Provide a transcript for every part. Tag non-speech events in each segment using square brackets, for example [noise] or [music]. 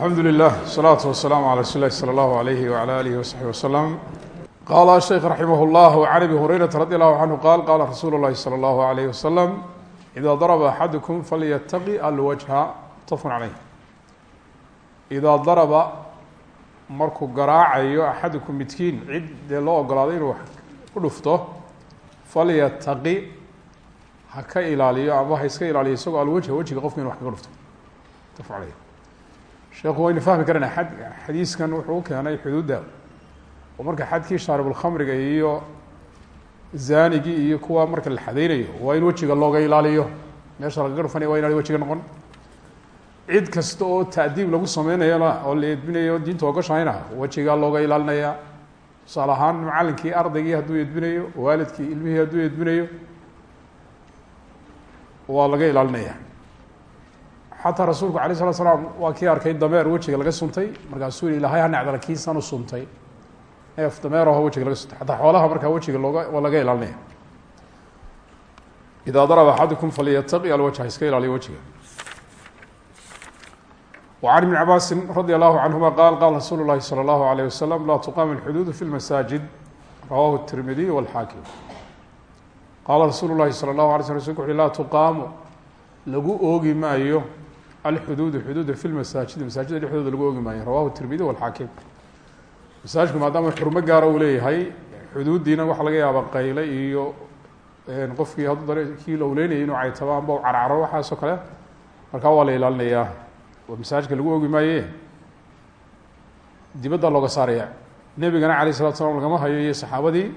alxamdu lilah wsalaatu wasalaamu calaa rasul ilahi sala allahu alayhi wala aalihi wasaxbi wasalam qaala sheekh raximah llah can abi hurayrata radi allahu canhu qaal qaala rasuulu llahi sala allahu alayh wasalam idaa daraba axadukum falyataqi alwajha. Mutafaqun caleyh idaa daraba markuu garaacayo axadukum midkiin cid dee loo ogolaaday inuu u dhufto falyataqi ha ka ilaaliyo ama ha iska ilaaliyo isagoo alwajha wejiga qofka inu wax kaga dhufto. Mutafaqun caleyh sheekhu waynu fahmi karana xad xadiiskan wuxuu u keenay xuduudda. Oo marka xadkii shaaribulkhamriga iyo zaanigii iyo kuwa marka la xadeynayo waa in wejiga looga ilaaliyo. Meesha lagaga dhufanaya waa inaan wejiga noqon. Cid kasta oo ta'diib lagu sameynayona oo la edbinayo diinta ogashahayna wejigaa looga ilaalinaya. Tusaale ahaan macalinkii ardaygii hadduu edbinayo waalidkii ilmihii hadduu edbinayo waa laga ilaalinaya xataa rasuulku alay slat slaam waa kii arkay dameer wejiga laga suntay markaasuu yihi ilahay ha necdala kiisan u suntay neef dameeraho wejiga laga suntay xataa xoolaha markaa wejiga looga waa laga ilaalinaya idaa daraba axadukum falyataqi alwajha iska ilaaliyo wejiga وعن بن cabاsi radي الlه عanهuma qal qala rasuul الlahi slى الlaه عalيه waslم la tuqam الxduud fi اlmasaajid rawahu التirmidiy wاlxaakim qala rasuulu الlahi slى الlaه alay sl rsulku uhi laa tuqaamu lagu oogi maayo alxuduud xuduuda fi lmasaajid masaajida dhexdooda lagu ogi maayo rawahu tirmidi walxaakim masaajidku maadaama xurmo gaara uu leeyahay xuduuddiina waxaa laga yaaba qayle iyo qofkii hadduu dare kii la uleynayay inuu caytaba amba u carcaro waxaasoo kale markaa waa la ilaalinayaa oo masaajidka lagu ogi maaye dibaddaa looga saaraya nebigana alayh salatu slam lagama hayo iyo saxaabadii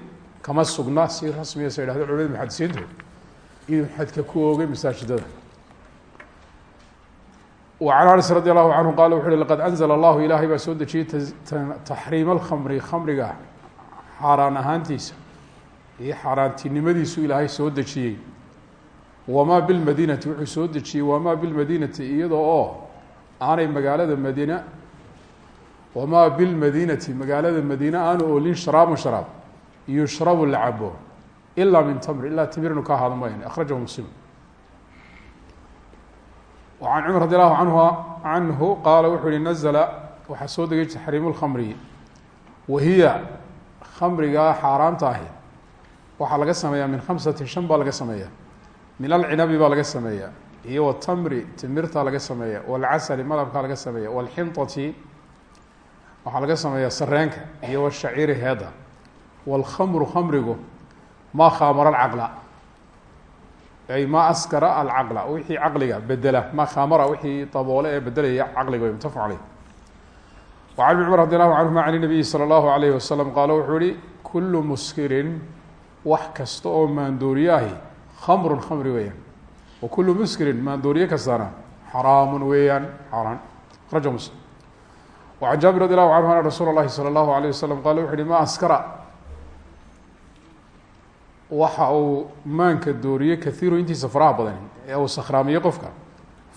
kama sugna si rasmiya sa yidhahdo culimada muxadisiintu inuu xadka ku oogay masaajidada وعن aنس radي الlaه عanه qal wuxu uhi laqad أنزل اllahu ilaahay baa soo dejiyey taxriim اlkhamri khamriga xaaraan ahaantiisa iyo xaaraantinimadiisu ilaahay soo dejiyey wamaa biاlmadinati wuxuu soo dejiyey wamaa biاlmadinati iyada oo aanay magaalada madiina wamaa biاlmadinati magaalada madiine aanu oolin sharaabun sharaab yushrabu la cabo ilaa min tmr ilaa timirnu ka ahaado mayn akhrajahu muslim وعن عمر رضي الله عنه canhu qaala wuxuu yihi nazla waxaa soo degay taxriimu lkhamri wahiya khamrigaa xaaraamta ahi waxaa laga sameeyaa min khamsati shan baa laga sameeyaa min alcinabi baa laga sameeyaa iyo watamri timirta laga sameeya walcasali malabkaa laga sameeya walxintati waxaa laga sameeyaa sareenka iyo washaciri heeda walkhamru khamrigu maa khaamara caqla ay ma askara alcaqla. Wixii caqliga bedela ma khamara wixii daboole ee bedelaya caqliga way muttafaq caleyh wacan ibn cumar radi allahu canhuma can inabiyi sala allahu alayh wasalam qaala wuxuu kullu muskirin wax kasta oo maandooriyaahi khamrun khamri weeyaan. Wa kullu muskirin maandooriye kastana xaraamun weeyaan. Xaaraan. Raja muslim. Wacan jaabir radi allahu canhu ana rasuula llahi sala allahu ma askara waxa uu maanka dooriye kaiiru intiisa faraha badani ee uu sakhraamiye qofka.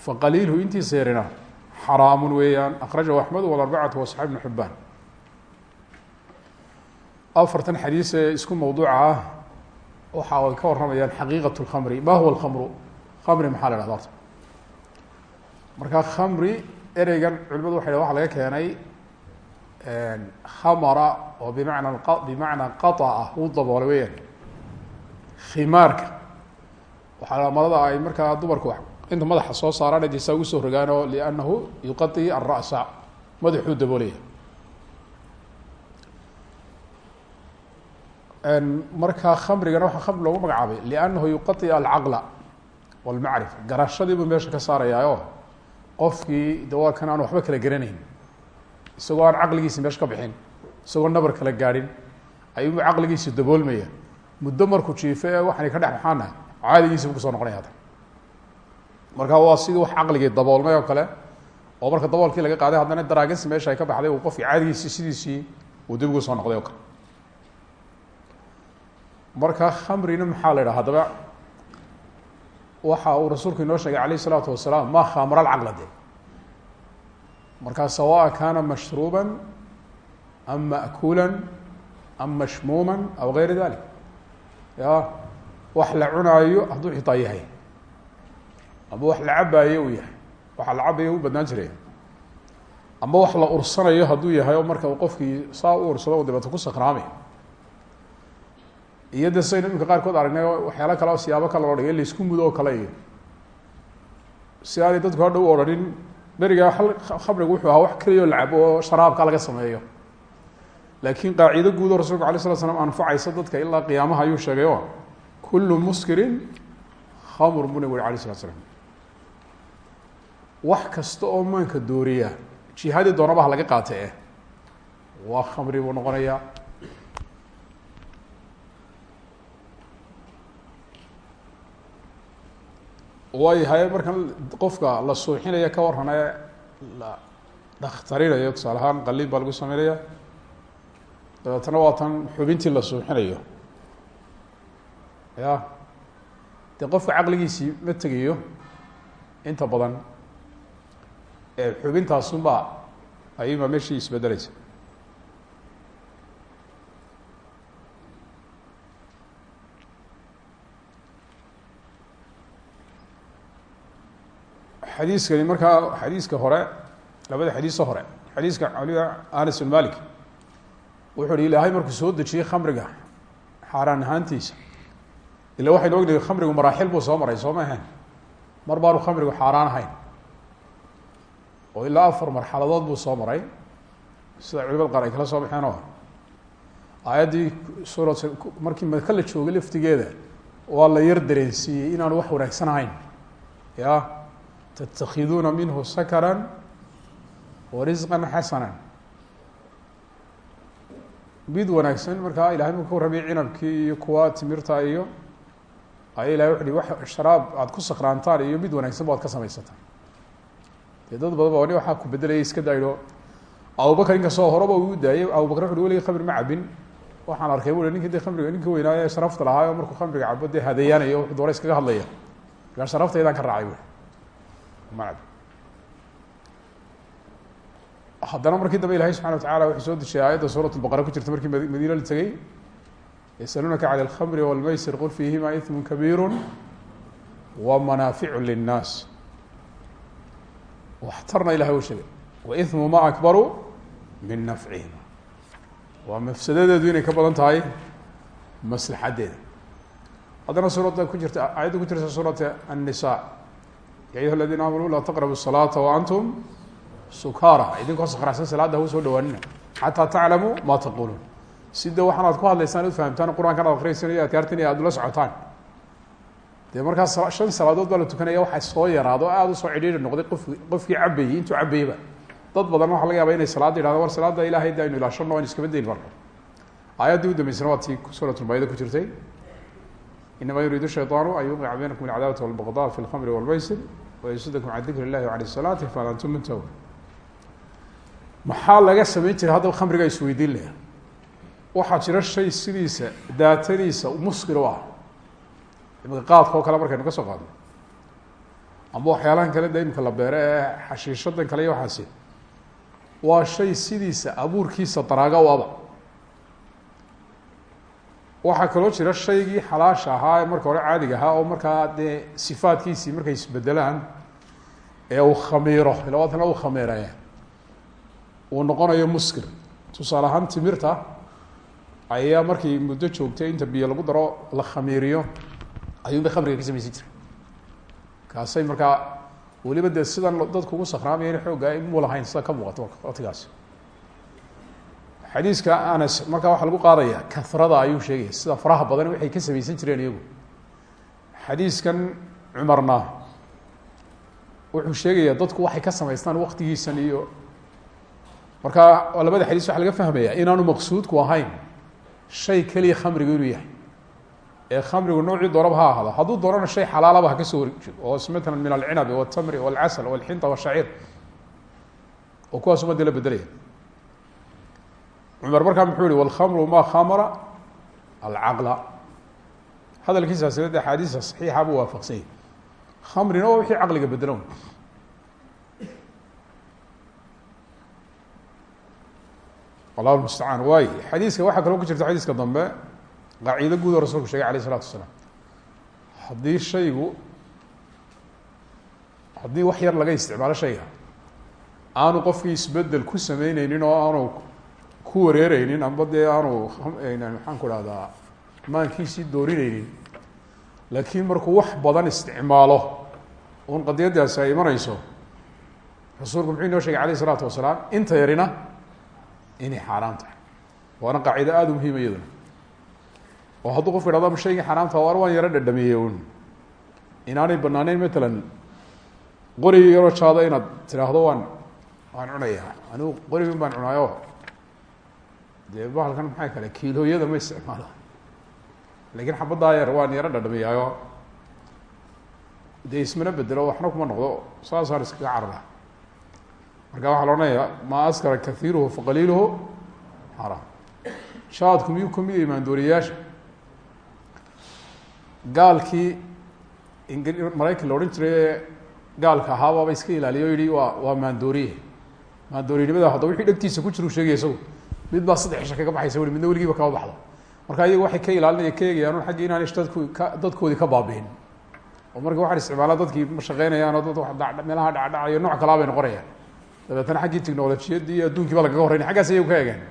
Faqaliilhu intiisa yarina xaraamun weeyaan akhrajahu axmed walarbacatu wasaxib ibnu xibaan afartan xadiis ee isku mawduuca ah waxa ay ka warramayaan xaqiiqat lkhamri ma huwa alkhamru? Khamri maxaa la hahda horta? Marka khamri ereygan culimadu waxay waxa laga keenay khamara oo bimacna bimacnaa qaطa uu daboolay weyaan khimaarka. Waxaa marada ay markaa dumarku inta madaxa soo saaraan disa ugu soo rogaan oo liannahu yuqai alra'sa madaxuu daboolaya. Markaa khamrigana waxaa khamri loogu magacaabay liannahu yuqai alcaqla walmacrifa garashadiibuu meesha ka saarayaayo. Qofkii de waa kan aan waxba kala garanayn. Isagoo aan caqligiisi meesha ka bixin. Isagoo nabar kala gaadhin. Ayuu caqligiisi daboolmaya muddo markuu jiifo ee waxaanay ka dhex baxaana caadigiisi bu kusoo noqonaya hadda marka waa sidii wax caqligii daboolmay oo kale oo marka daboolkii laga qaaday haddana daraagis meesha ay ka baxday uu qofkii caadigiisi sidiisii uu dib ugu soo noqday oo kale marka khamrina maxaa la yidhaha haddaba waxa uu rasuulku inoo sheegay alayh الsalaatu wasalaam ma khamra alcaqla de marka sawaء kana mashruuba am ma'kula am mashmuuma aw gayra dalik ya wax la cunaayo hadduu xitaa yahay. Ama wax la cabaayo uu yahay. Waxa la cabayo u badnaan jiray. Ama wax la ursanayo hadduu yahay oo marka qofkii saa u ursado dabeeto ku sakraamay iyo de saynu iminka qaarkood aragnay waxyaala kale oo siyaabo kale loo dhigay la isku mudo oo kale iyo. Si aanay dadku hadha u odhanin beriga khamrigu wuxuu ahaa wax keliya oo lacabo oo sharaabka laga sameeyo laakiin qaacido guud oo rasulku alay slat slam anfacaysa dadka ilaa qiyaamaha ayuu sheegay o kullu muskirin khamr buu nabig uri alay slat slam wax kasta oo maanka dooriya jihadii doonaba ha laga qaata eh waa khamri buu noqonayaa. Waayahay markan qofka la suuxinaya ka waran ee la dhakhtarinayo tusaale ahaan qaliib baa lagu sameynaya dabeetana waa tan xubintii la suuxinayo. Ya. Dee qofka caqligiisii ma tegayo inta badan xubintaasunbaa ayuunbaa meeshii isbedeleysa xadiiskani markaa xadiiska hore labada xadiiso hore xadiiska caliga anas bin malik wuxuu hi ilaahay markuu soo dejiyey khamriga xaaraan ahaantiisa ila waxaynu ognahay khamrigu maraaxil buu soo maray soo ma mar baanu khamrigu xaaraan ahayn. Oo ilaa afar marxaladood buu soo maray. Sida culimada qaar ay kala soo baxeen oo aayaddii suurat markii maka la joogay laftigeeda waa la yar dareensiiyey inaanu wax wanaagsan ahayn. Ya tatakhiduuna minhu sakaran wa risqan xasana mid wanaagsan. Markaa ilahay marku ka warramay cinabkii iyo kuwa timirta iyo aya ilahay wuxu wax sharaab aada ku sakraantaan iyo mid wanaagsan ba ka samaysataan. Dad badan ba ni waxaa ku bedelaya iska daydho abubakar inkastoo horeba uu daayay. Abubakar wuxu uhi khamri ma cabin. Waxaan arkay bu ninki de khamriga ninka weynaayo ee sharafta lahaa markuu khamriga cabo dee hadeeyaanayo wuxuu doona iskaga hadlaya markaa sharaftaydan ka raacay ma cab haddana markii dambe ilahay subxana watacala wuxuu soo dejiyay aayadda suurat lbaqara ku jirta markii madiine la tegey yasaluunaka cala alkhamri walmaysir qul fiihima ismu kabiiru wa manaaficu linnaas. Waxtarna ilahay uu sheegay waithmu ma akbaru min nafcihima waa mafsadadeedu inay ka badan tahay maslaxaddeeda haddana suuradda ku jirta aayadda ku jirta suurata annisa ya ayuha aladiina aamanuu laa taqrabu الsalaata waantum sukara idinkoo sakracsan salaada hau soo dhawaanina xataa taclamuu ma taquluun sida waxaan aad ku hadlaysaan ad fahamtaan qur'aankan ad akriyaysaan iyo adkaartan iyo aad ula socotaan dee markaas shan salaadood baa la tukanaya waxaa soo yaraado o aada u soo cidhiiri noqday qof qofkii cabayey intuu cabayeyba dad badan waxa laga yaaba inay salaadda yidhahdo war salaada ilahay da aynu ilaashano aynu iskama dayn marka aayaddii u dambeysana waa tii suurat lmaayida ku jirtay inama yuriidu shayطaanu an yuqica baynakum alcadaawata walbaqda fi lkhamri walmaysir wayasudakum can dikr illahi wcan salaati fahal antum muntahun maxaa laga samayn jiray? Haddaba khamriga isweydiin leh. Waxaa jira shay sidiisa daatadiisa muskir u ah imika qaadka oo kale markaynu ka soo qaadno. Ama waxyaalahan kale de imika ee xashiishadan kale iyo waxaasi. Waa shay sidiisa abuurkiisa daraaga u aba waxaa kaloo jira shaygii xalaasha ahaa ee marka hore caadiga ahaa oo markaa dee sifaadkiisii markay isbedelaan ee uu khamiiro ilabaatana uu khamiiraya uu noqonayo muskir. Tusaale ahaan timirta ayaa markay muddo joogtay inta biyo lagu daro la khamiiriyo ayuun bay khamriga ka samaysan jira kaasay markaa weliba dee sidan dadku ugu sakraamaya xooga mu lahayn sida ka muuqato watigaas xadiiska anas markaa waxaa lagu qaadaya karada ayuu sheegaya sida faraha badan waxay ka samaysan jireen iyagu. Xadiiskan cumarna wuxuu sheegaya dadku waxay ka samaystaan waktigiisan iyo markaa labada xadiis waxa laga fahmaya inaanu maqsuudku ahayn shay keliya khamrigu inuu yahay. Ee khamrigu noocii doonaba ha ahaado hadduu shay xalaalaba ha ka soo wareejiyo oo matalan min alcinabi waltamri walcasal walxinta washaciir oo kuwaas umada la bedelaya cumar markaa muxuu yihi walkhamru ma khamara alcaqla. Hadalkiisaasina de axaadiisa saxiixa buu waafaqsanyay khamrina waa wixii caqliga bedelan allahu mustacaan waay xadiiska waxaa kaloo ku jirta xadiiska dambe qaacido guud oo rasulku shegay alayh isalatu wasalaam. Haddii shaygu haddii wax yar laga isticmaalo shayga aanu qofkii isbeddel ku sameyneynin oo aanu ku wareereynin amba dee aanu maxaan ku dhahdaa maankiisii doorineynin laakiin markuu wax badan isticmaalo un qadiyadaasi ay imanayso rasuulku muxuu inoo shegay alayh isalaatu wasalaam inta yarina inay xaaraan tahay. Waana qaacido aada u muhiima iyaduna. Oo hadduu qofku ihahdo ma shaygii xaaraamta war waan yaro dhadhamiyey un inaanay banaaneyn matalan qorigi yaroo jaado inaad tidhaahdo waan waan cunayaa. Anigu qorigin baan cunaayo. Dee bahalkan maxay kale kiilooyada ma isticmaala laakiin xabaddaa yar waan yaro dhadhamiyaayo. Dee ismana bedelo waxna kuma noqdo. Saasaan iskaga carara marka waxaa la odhanaya maa askara kaiiruhu faqaliiluhu xaraam shaadku miyuu ka mid yahay maandooriyayaasha? Gaalkii ing maraykan la odhan jiray gaalka ahaabaaba iska ilaaliya o yihi waa waa maandooriye maandooriyanimada hadda wixii dhegtiisa ku jira u sheegaya mid baa saddex isha kaga baxaysa ui midna weligiiba kama baxdo. Marka iyagu waxay ka ilaalinaya ka eegayaan xaggi inaanay dadku ka dadkoodii ka oo marka waxaan isticmaalaa dadkii ma shaqeynayaan oo dad meelaha dhacdhacayo nooc kalaa bay noqonayaan dabeetana xaggii technolojiyadii iyo addunkii ba lagaga horreynay. Xaggaas ayagu ka eegeen.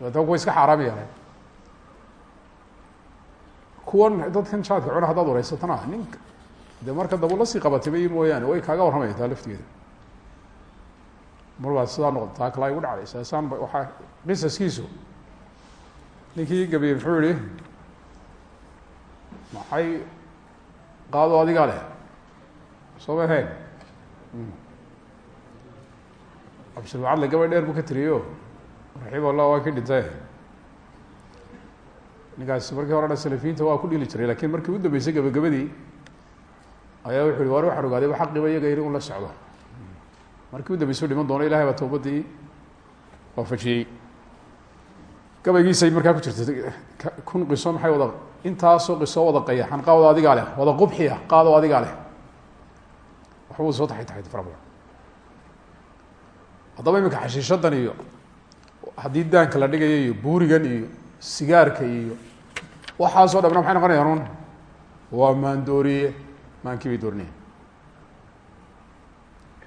Dabeetana kuwa iska xaaraam yeeleen kuwan dadkan jaadka cuna haddaad wareysatana ninka de marka daba la sii qabatibay mooyaane way kaaga warramaya taa laftigeeda. Mar baa sidaa noqo taa kalaa igu dhacday. Saasaan waxaa qisaskiisu ninkii gabiye muxuu maxay qaado adigaa leh? Soo ma ahayn abshirmacadle gabay dheer buu ka tiriyo. Raxima allah waa ka dhintay. Ninkaasi markii horena salafiyiinta waa ku dhili jiray laakiin markii u dambeysay gabagabadii ayaa wuxu uhi war waxaan ogaaday ba xaqiiba iyaga yiri un la socdo. Markii u dambeysay u dhiman doono ilahay baa tawbadii waafajiyey. Gabaygiisay markaa ku jirtay kun qiso maxay wada intaasoo qiso wada qayaxan qaado adigaa leh wada qubxiya qaado adigaa leh. Waxbuu soo taxay taxay fara haddaba iminka xashiishadan iyo haddii daanka la dhigayo iyo buurigan iyo sigaarka iyo waxaasoo dhamna maxay noqonayaan un waa maandooriye. Maankii bay doorinaya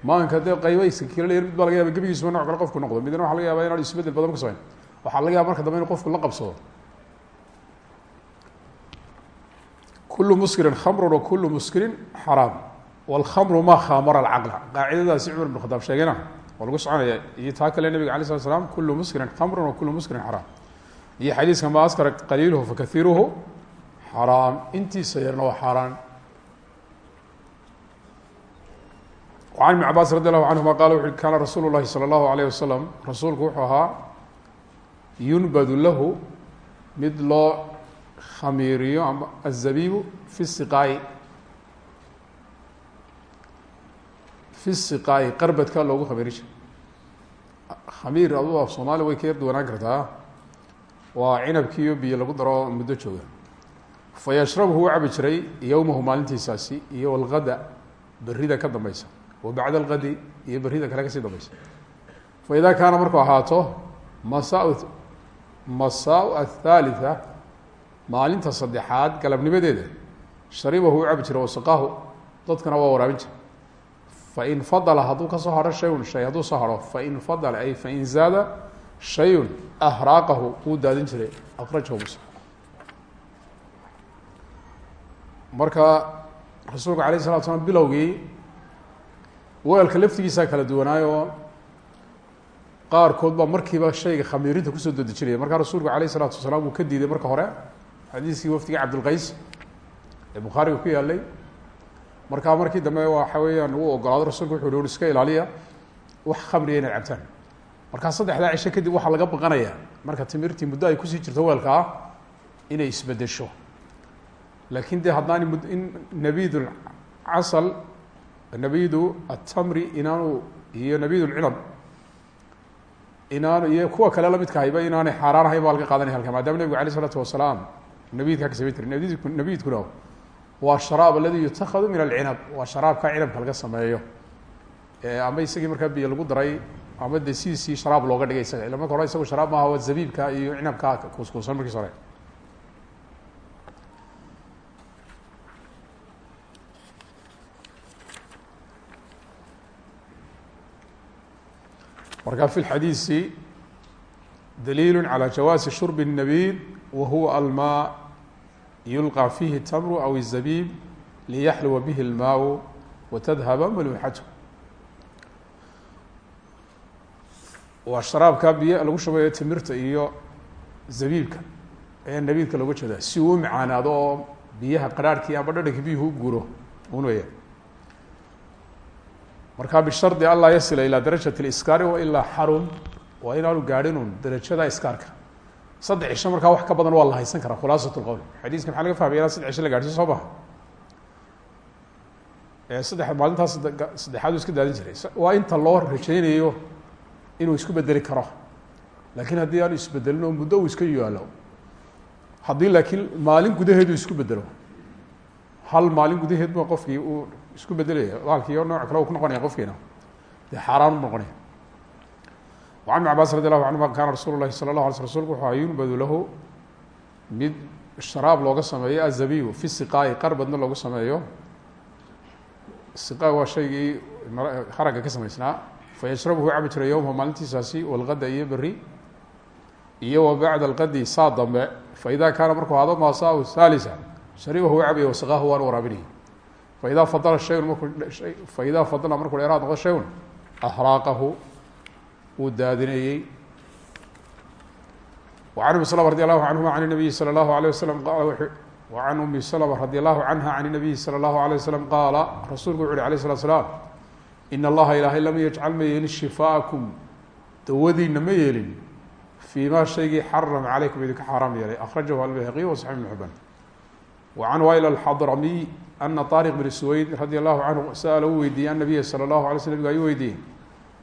maanka dee qaybayska kilal mid baa laga yaba gebigiisuba nooc kale qofku noqdo. Midna waxa laga yaaba inaan isbeddel badan ku samayn. Waxaa laga yaba marka dambe qofku la qabsado. Kulu muskirin khamrun wa kulu muskirin xaraam. Wاlkhamru ma khamara alcaqla. Qaacidadaasi cumar bn khadaab sheegayna waa lagu soconaya. Iyo taa kale nabiga alay slat slam kulu muskirin khamrun wa kulu muskirin xaraam iyo xadiiska ma askara qaliiluhu fakaiiruhu xaraam intiisa yarna waa xaaraan. An ibn cabaas radi allahu canhuma qala wuxu kaana rasuulu llahi salى اllahu alayh wasalam rasuulku wuxuu ahaa yunbadu lahu mid loo khamiiriyo ama azabibu fi siqaayi fi siqaayi qarbadka loogu khamiiri jiro khamiir adu af soomaaliya way ka yar duwanaan kartaa waa cinabkiiyo biyo lagu daro muddo jooga fa yashrabuhu u cabi jiray yowmahu maalintiisaasi iyo walgada berida ka dambeysa wa bacda algadi iyo berida kale ka sii dambeysa fa idaa kaana markuu ahaato masa masaa athalitha maalinta saddexaad galabnimadeeda sharibahu u cabi jira wasaqaahu dadkana waa waraabin jira fain fadala hadduu ka soo haro shayun shay hadduu soo haro fain fadala ay fain zaada shayun ahraaqahu wuu daadin jiray akrajahu muslim marka rasuulku alayh salatu slam bilowgii weelka laftigiisaa kala duwanaayo qaarkood baa markiiba shayga khamiirinta ku soo dedejinaya markaa rasuulku alayh isalaatu wasalaam ka diiday marka hore xadiiskii wafdiga cabdilqays ee bukhaariga ku yaalay markaa markii dambe waxa weeyaan uu ogolaado rasulku wuxu uhi iska ilaaliya wax khamriya inay cabtaan. Markaa saddexdaa kadib waxaa laga baqanaya marka timirtii muddo ay ku sii jirto weelka inay isbedesho. Laakin de haddaan mud in nabid casal nabidu atamri inaanu iyo nabid lcinab inaanu iyo kuwa kale lamidka hayba inaanay xaaraan ahayn baa laga qaadanaya halka maadaama nebigu alay isalaatu wasalaam nabidkaa ka samayn tiri nabid nabidkuna waa sharaab aladi yutakadu min alcinab waa sharaabka cinabka laga sameeyo ama isagii markaa biyo lagu daray ama de sidiisii sharaab looga dhigay isaga ila marka hore isagu sharaab maaha waa zabiibka iyo cinabka kuuskuusan markiis hore marka fi lxadiisi daliilu calى jawaasi shurbi الnabiid wa huwa almaa yulqى fihi tamru aw الzabiib liyaxluwa bihi اlmaau watadhaba maluuxatu waa sharaabka biyo lagu shubayo timirta iyo zabiibka ee nabiidka looga jeeda si uu macaanaado oo biyaha qaraarhkii amba dhadhankii biyuhu u guro un weya marka bishardi an laa yasila ilaa darajat اliskaari wailaa xarum waa inaanu gaadhinun darajada iskaarka saddex cisho markaa wax ka badan waa la haysan karaa khulaasat lqowl xadiiska maxaa laga fahmaya saddex cisho la gaadhsiin soo maha saddex maalintaas saddexaad iska daadin jiray. Waa inta loo rajaynayo inuu isku bedeli karo. Laakiin haddii aanu isbedelin oo muddo iska yaalo haddii laakiin maalin gudaheedu isku bedelo hal maalin gudaheed ba qofkii uu isku bedelaya baalkiiyo nooc kale uu ku noqonaya qofkiina. Dee xaaraan u وعن بن عباس رضي الله عنهma kana rasuul الlahi salى الlaه alay sl rsulku wuxu yunbadu lahu mid sharaab looga sameeyo azabiyu fi siqaayi qarbadna loogu sameeyo siqaa waa shaygii haragga ka samaysnaa fayashrabuhu cabi jiray yowmha maalintiisaasi walqada iyo beri iyo wa bacda alqadi saa dambe faida kaana markuu hado maasaa halisa sharibahu cabiya wasaqaahu waan waraabinaya faida fadala shayun markuu faida fadala markuu dheeraad noqdo shayun ahraaqahu wuu daadinayey وعن أmi سلمة رضي الله عنهma عن النبي صلى الله عليه وسلم وعن أmi سلمة رضي الله عنها عن النبي صلى الله عليه وسلم qاala rasuulku wuxu uhi عليه الصلاة سلام إن اllaha ilaahay lam yجcal ma yeelin شhifاءكم dawadiina ma yeelin fي ma shaygii xarم عalaykum idinka xaaraam yeelay أخرaجahu البyhaqي وصحيح بن حبان وعن wayl الxضرمي أنa طارق بن سويد رضي الله عنه sأل u weydiiyey النبي صلى الله عليه وسلم nبga ayuu weydiiyey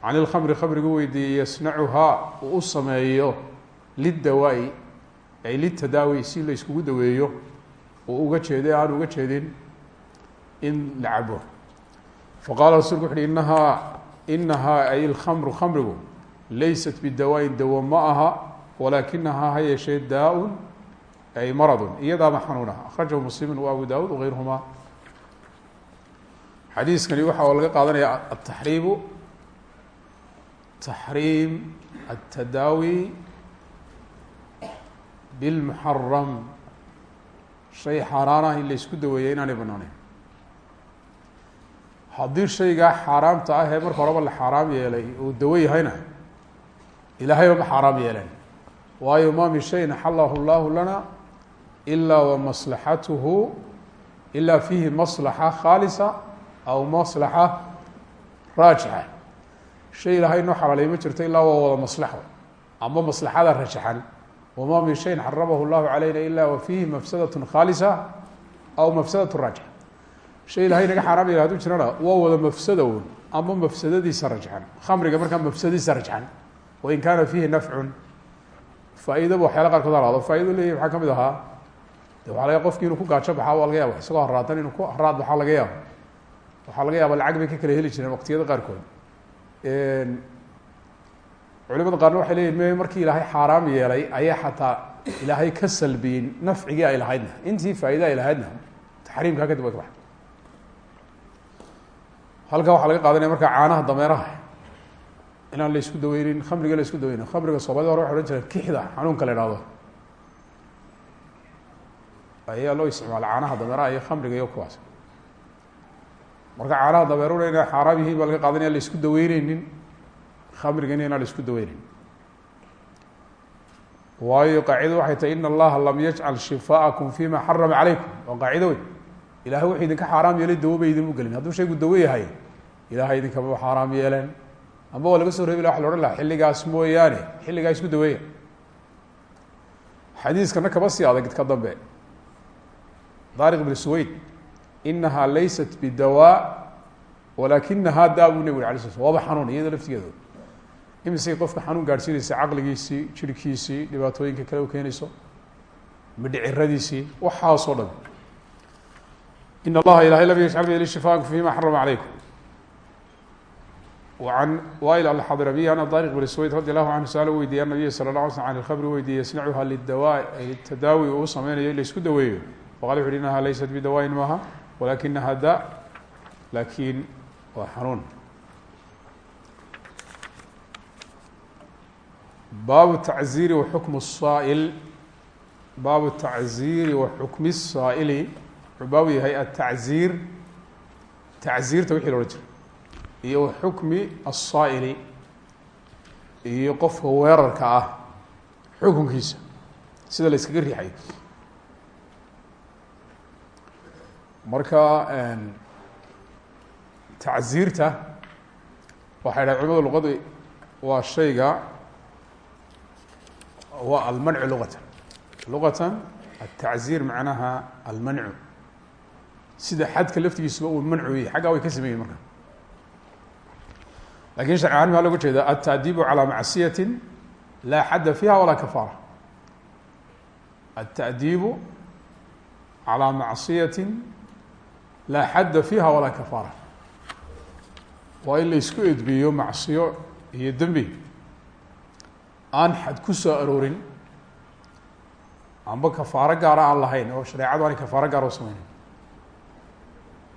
can ilkhamri khamrigu weydiiyey yasnacuhaa uu u sameeyo lidawaa'i ay litadaawi si la iskugu daweeyo uu uga jeeday aan uga jeedin in la cabo faqaala rasulku wuxu uhi inahaa inahaa ay ilkhamru khamrigu laysat bidawaain dawo ma aha walaakinahaa ha yeeshee daa-un ay maradun iyadaama xanuun ah akhrajahu muslimu wa abu dawud wغayruhuma xadiiskani waxa laga qaadanaya ataxriibu taxriim altadaawi bilmuxaram shay xaaraan ah in la isku daweeya inaanay banaaneyn haddii shaygaa xaaraamta ah ee marka horeba la xaaraam yeelay uu dawo yahayna ilaahayba ma xaaraam yeeleen waayo ma min shayin axalahu llahu lana ilaa wamaslaxatuhu ilaa fiihi maslaxa khaalisa aw maslaxa raajixa shay ilahay noo xalaalay ma jirto ilaa waa wada maslaxo ama maslaxada rajaxan. Wama min shayin xaramahu llahu calayna ila wa fiihi mafsadat khaalisa aw mafsadat raajixa shay ilahay naga xaaraam yah haduu jirana waa wada mafsada un ama mafsadadiisa rajxan khamriga markaa mafsadadiisa rajxan wain kaana fiihi nafcun faa-idaba waxyaala qaarkood halaado faa-ido leeyahy maxaa ka mid ahaa de waxaa laga qofki inuu ku gaajo baxaa waa laga yaaba isagoo haraadan inuu ku haraad baxaa laga yaaba waxaa laga yaaba lacag bay ka kala heli jireen waqtiyada qaarkood culimada qaarna waxay leyihin me markii ilaahay xaaraam yeelay ayaa xataa ilaahay ka salbiyin nafcigii ay lahaydna. Intii faaida ay lahaydna. Taxriimkaa kadib way ka baxay halkaa waxaa laga qaadanaya markaa caanaha dameeraha inaan la isku daweynin khamriga la isku daweynin. Khamriga soomaalida hore waxay odhan jireen kixda xanuunka la ihahdo ayaa loo isticmaala caanaha dameeraha iyo khamriga iyo kuwaas marka caanaha dameeruna inay xaaraam yihiin baa laga qaadanaya la isku daweyneynin khamrigana inaan la isku daweyneyn. Waayo qaacido waxay tahay allaha lam yajcal shifaaءakum fima xarama calaykum. Waa qaacido wey ilahay wuxuu idinka xaaraam yeelay dawo bay idinmu hadduu shaygu dawo yahay ilahay idinkama xaaraam yeeleen. Amba waa laga soo reebi la wa la xilligaas mooyaane xilligaa isku daweeya. Xadiiskana kaba sii ka dambe. Daariq ibn suweyd inahaa laysat bidawaa walakinahaa daa buu nabig ala sl sl waaba xanuun iyado laftigeedo imisay qofka xanuun gaadhsiinaysa caqligiisii jirhkiisii dhibaatooyinka kale u keenayso midhiciradiisii waxaasoo dhan in allaha ilahay lam yajcal beyli shifaaku fima xarama calaykum وعn wail alxadramiy ana dariq bn sweyd radi allahu canhu sala weydiiya nabiya sala la ala sl an ilkhamri weydiiye yasnacuha lidawa tadaawi uu sameynayo in la isku daweeyo faqala wuxu uhi inaha laysat bidawaain maaha walakinaha da lakin waa xanuun baabu tacziiri wa xukmu الsaaئl baabu tacziiri wa xukmi الsaa'ili wuxuu baabu yahay atacziir tacziirta wixii la odhan jiray iyo wa xukmi الsaa'ili iyo qofka weerarka ah xukunkiisa sida la iskaga riixayo marka tacziirta waxay dhahay culimada luqadu waa shayga waa almancu luqatan. Luqatan atacziir macnaha almancu. Sida xadka laftigiisuba uu mancu yahy xaggaa way ka sameeyen marka. Lakin sharci ahaan maa loga jeeda altadibu calى macsiyati laa xadda fiiha walaa kafaara. Altadibu calى macsiyati laa xadda fiiha walaa kafaara. Waa in la isku edbiyo macsiyo iyo dembi. Aan xad ku soo aroorin amba kafaaro gaara aan lahayn oo shareecadu aanay kafaaro gaar oo sameyneyn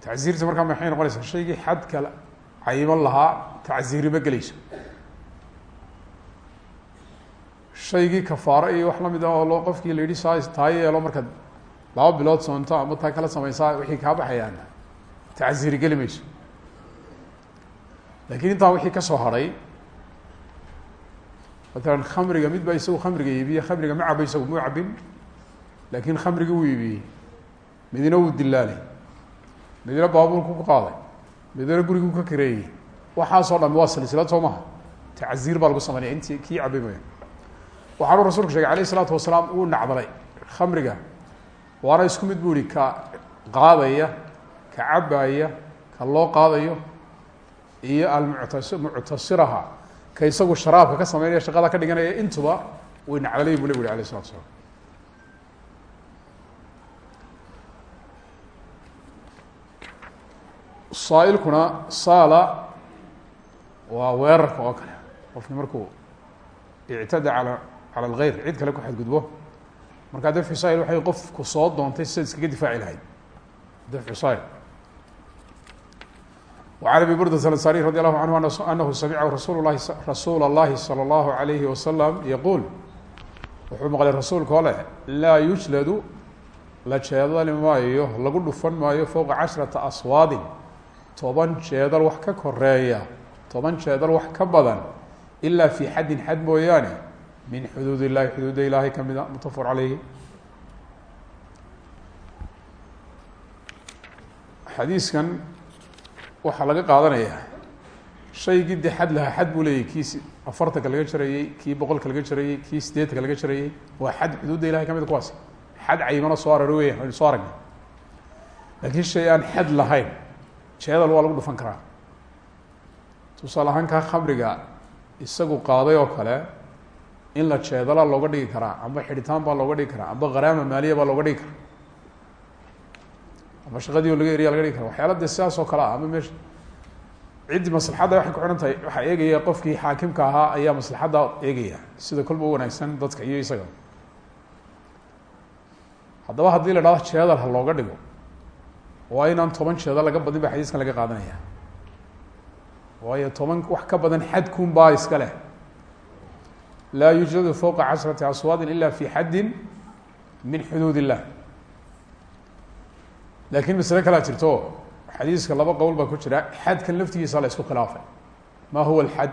tacziirta markaa maxay noqonaysaa shaygii xadka cayiman lahaa tacziiri ma gelayso. Shaygii kafaaro iyo wax la mid ah oo loo qofkii la yidhi saa laba bilood soonto ama taa kala sameysaa wixii kaa baxayaan. Tacziiri geli mayso. Lakin intaa wixii ka soo haray matalan khamriga mid baa isagu khamriga iibiye khamriga ma cabo isagu muu cabin laakiin khamrigii wuu iibiyey. Midina wuu dilaalay midina baabuurku ku qaaday. Midina gurigu ka kareeyey waxaasoo dhami waa silsilad soo maha. Baa lagu sameynaya intii kii cabay mooya waxaanu rasulku sheegay alayh isalaatu wasalaam uu nacdalay khamriga waana isku mid bu ihi ka qaadaya ka cabaya ka loo qaadayo iyo almuctas muctasiraha ka isagu sharaabka ka sameynaya shaqada ka dhiganaya intuba way nacdalay bu nabig uri alayh isalatu slam saailkuna saala waa weerarka oo kale. Qofkii markuu ictada ala cala algeyr cid kale ku xadgudbo markaa dafcu saail waxay qofku soo doontay sidaad iskaga difaaci lahayd dafcu saail وعن أبي بردة الأنصاري رضي الله عنه أنه سمعه رsuل الlahi رasuul الlahi صلى الله عليه وسلم يقول wuxuu maqlay rasuulka oo leh laa yujladu la jeedali maayo lagu dhufan maayo fowqa cashrata aswaadin toban jeedal wax ka koreeya toban jeedal wax ka badan ilaa fi xaddin xad mooyaane min xuduud illahi xuduuda ilaahay kamida mutafaq caleyhi xadiiskan waxaa laga qaadanayaa shaygii dee xad lahaa xad buu leeyahy kii afartanka laga jarayey kii boqolka laga jarayey kii sideetanka laga jarayey waa xad xuduudda ilahay ka mid kuwaas xad cayimano soo araro weya aynu soo aragnay. Laakiin shay aan xad lahayn jeedal waa lagu dhufan karaa. Tusaale ahaan kaa isagu qaaday oo kale in la jeedala looga dhigi karaa amba xidhitaan baa looga dhigi karaa amba kharaama maaliya baa looga dhigi karaa ama shaqadii laga eriya laga dhigi kara waxyaala dee oo kale ah ama meesha ciddii maslaxadda waxay ku xidhan tahay eegaya qofkii xaakimka ahaa ayaa maslaxadda eegaya sida kolba u wanaagsan dadka iyo isaga. Haddaba haddii la dhahdo jeedal ha looga dhigo waa inaan toban jeedal laga badin ba xadiiskan laga qaadanaya. Waayo toban wax ka badan xadkun baa iska leh laa yuujadu fowqa cashrati aswaadin ila fi xaddin min xuduud illah laakiin masle kalaa jirto xadiiska laba qowl baa ku jira xadkan laftigiisa la isku khilaafay ma huwa alxad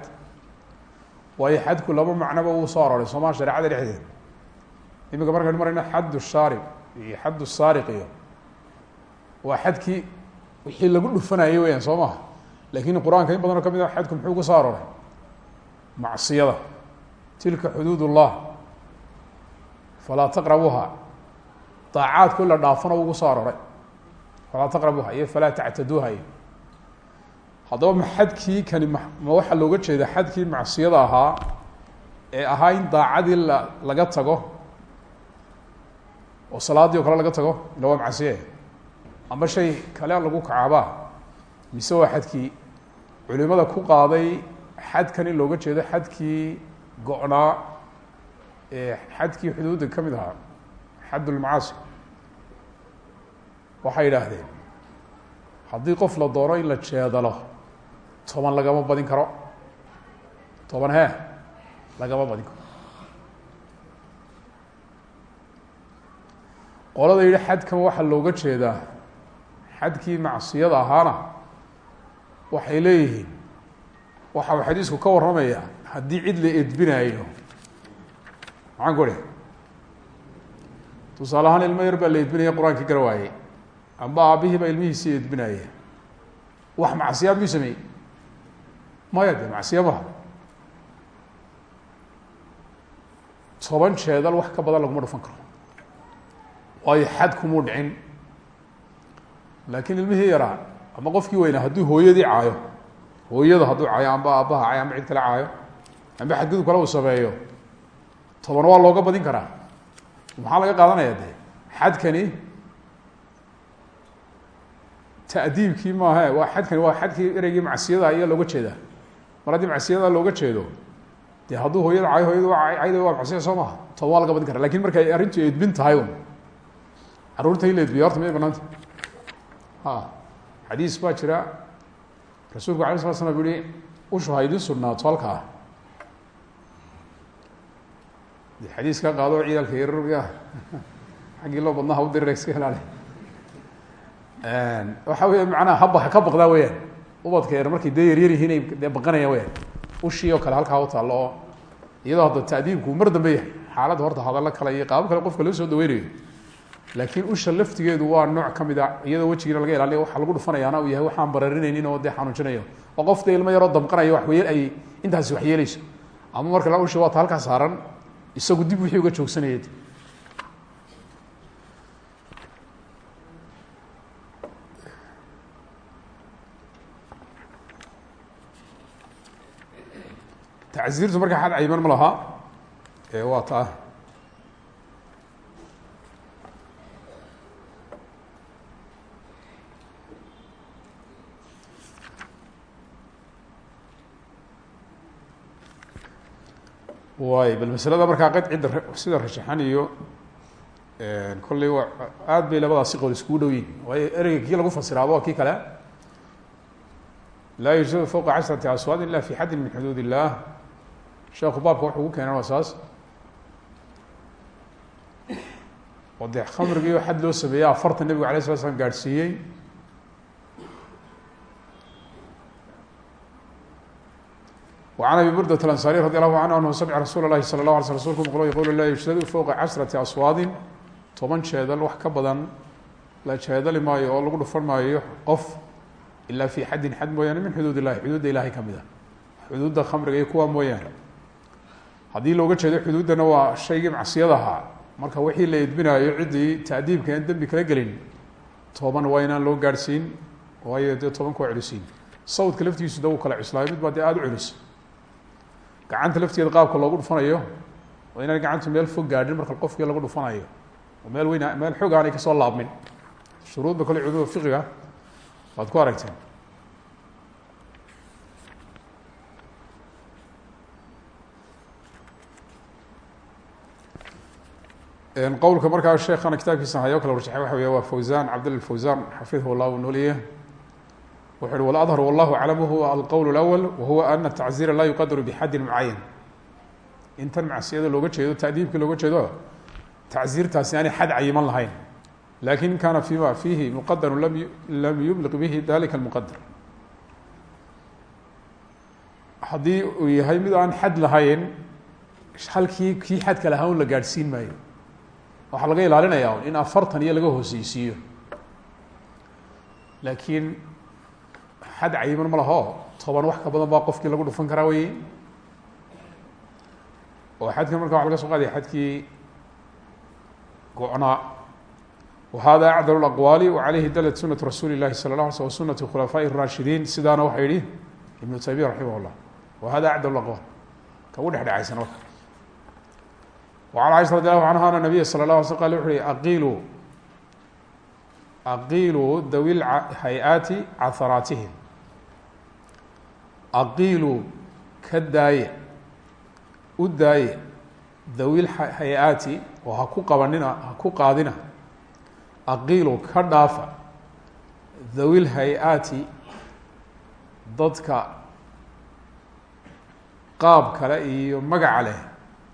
waayo xadku laba macnoba uu soo aroray soomaa shareecada dhexdeeda imika markaynu marayno xaddu shaarib iyo xaddu saariq iyo waa xadkii wixii lagu dhufanayay weyaan soo maha laakiin qur'aanka in badan oo ka mid a xadku muxuu ku tilka xuduud ullah falaa taqrabuuha. Daacaadku in la dhaafana ugu soo aroray falaa taqrabuuha iyo falaa tactaduuha iyo haddaba ma xadkii kani ma ma looga jeeda xadkii macsiyada ahaa ee ahaa in daacadii la laga tago oo salaadii kale laga tago ila waa macsiye. Amba shay kale lagu kacaabaa mise waa xadkii culimada ku qaaday xadkan in looga jeedo xadkii go-naa xadkii xuduudda ka mid ahaa xad ulmacaasi waxay yidhaahdeen haddii qof la doono in la jeedalo toban lagama badin karo. Toban he lagama badin karo. Qolada yidhi xadkan waxa looga jeedaa xadkii macsiyada ahaana waxay leeyihiin waxa uu xadiisku ka warramayaa haddii cid la edbinaayo maxaan ku idhi tusaale ahaan ilmo yar la edbinaya qur'aankii gara waayey amba aabihii baa ilmihiisii edbinaya. Wax macsiyaa miyuu sameeyey. Maya de macsiya maha toban jeedal wax ka badan laguma dhufan karo. Waayo xad kumuu dhicin. Laakiin ilmihii yaraa ama qofkii weynaa hadduu hooyadii caayo hooyada hadduu caayo amba aabbaha caayo amba cid kale caayo amba xadgudub kale uu sameeyo. Toban waa looga badin karaa. Maxaa laga qaadanaya de xadkani ta'diibkii maahe waa xadkani waa xadkii ereygii macsiyada ayaa looga jeedaa. Mar haddii macsiyada looga jeedo de hadduu hooyada caayo hooyada cayda waa macsiya soo maha. Toban waa badin kara laakiin markay arrintu edbin tahay un carruurta in la edbiya horta miyay banaanta ha xadiis baa jira. Rasuulku alay sala slam yihi ushu ha idin de xadiis ka qaado ciyaalka yararga xaggii loo badnaa ha u dirir iska ilaali waxa weya macnaha haba ha ka baqdaa weyaan ubadka yar markay dee yaryar yihiin ay dee baqanayaan weyaan ushii oo kale halkaa u taallo oo iyadoo hadda ta'diibku mar dambe yahay. Xaaladda horta hadallo kale iyo qaabo kale qofka loo soo daweynayo. Laakiin usha laftigeedu waa nooc ka mid a iyadoo wejigiina laga ilaaliya waxa lagu dhufanayaana uu yahay waxaan bararinaynin oo dee xanuujinayo oo qof dee ilmo yaroo damqanayo waxweye ay intaasi waxyeeleyso ama marka la isagu dib wixii uga joogsanayay tacsiirtu markaa xad cayman ma laha. Ee waa taa waay bal maslada markaa qad cidda sida rashaxan iyo kolley wa aad bay labadaasi qool iskugu dhow yihiin waayo ereyga kii lagu fasiraaba waa kii kale. Laa yujsadu fawqa casrati aswaad ila fi xaddin min xuduud illah sheeku baabka wuxuu ugu keenan waa saas. Oo dee khamriga loo sameeyey afartan nebigu alay slat o slam وعn abi burdat الأnsarي radي الlahu anhu anhu samca rasuul الlahi salى الlaه alay sl rsulku mqlo yqul la yuجladu fوqa cashrati aswaadi toban jeedal wax ka badan la jeedali maayo oo lagu dhufan maayo qof ila fi xaddin xad mooyaane min xuduud illahi xuduudda ilahay ka mid a xuduudda khamriga iyo kuwa mooyaane haddii looga jeedo xuduuddana waa shaygii macsiyada ahaa marka wixii la edbinaayo ciddii taadiibka aan dembi kala gelin toban waa inaan loo gaadhsiin waayo dee tobanka waa culisiin sawdka laftigiisu da uu kala cuslaayo mid baa dee aada u culus gacanta lafteeda qaabka loogu dhufanayo waa inaan gacantu meel fog gaadhin marka qofkii lagu dhufanayo. Oo meel weyn meel xog aanay ka soo laabmin. Shuruudda kale cududa fiqiga waad ku aragteen. Qowlka markaa sheekana kitaabkiisa hayo kala warjaxay waxa wey waa fawzan cabdilla fawzan xafidahu llah u wuxu uhi waladhar wallahu aclam huwa alqowl اlأwl wahuwa ana tacziira laa yuqadaru bxadin mucayan intan macsiyada looga jeedo taadiibka looga jeedo tacziirtaasi aanay xad cayiman lahayn lakin kana fima fiihi muqadaru lam yubliq bihi dalika اlmuqadar haddii uu yahay mid aan xad lahayn halkii kii xadka lahaa un la gaadhsiin maayo waxaa laga ilaalinaya in afartan iyo laga hooseysiiyo laakiin xad cayiman ma laho toban wax ka badan baa qofkii lagu dhufan karaa wey oo xadkan marka waxa laga soo qaadaya xadkii go-naa whada acdal اaqwaali waعalayhi dalat sunaة rasuuli الlahi salى اla alay sl sunati khulafaaءi الraashidiin sidaana waxaa yihi ibnu taymiya raximah اllah wahada acdal aqwaal ka ugu dhexdhexaysan marka وعn caiشha radi allahu canha ana nabiya salى الlah alay sl qal wuxu uhi aqilu aqiiluu dawi hay-aati caharaatihim aqiiluu ka daaye u daaye dawil hay'aati oo ha ku qabanina ha ku qaadina aqiilu ka dhaafa dawil hay'aati dadka qaab kale iyo magaca leh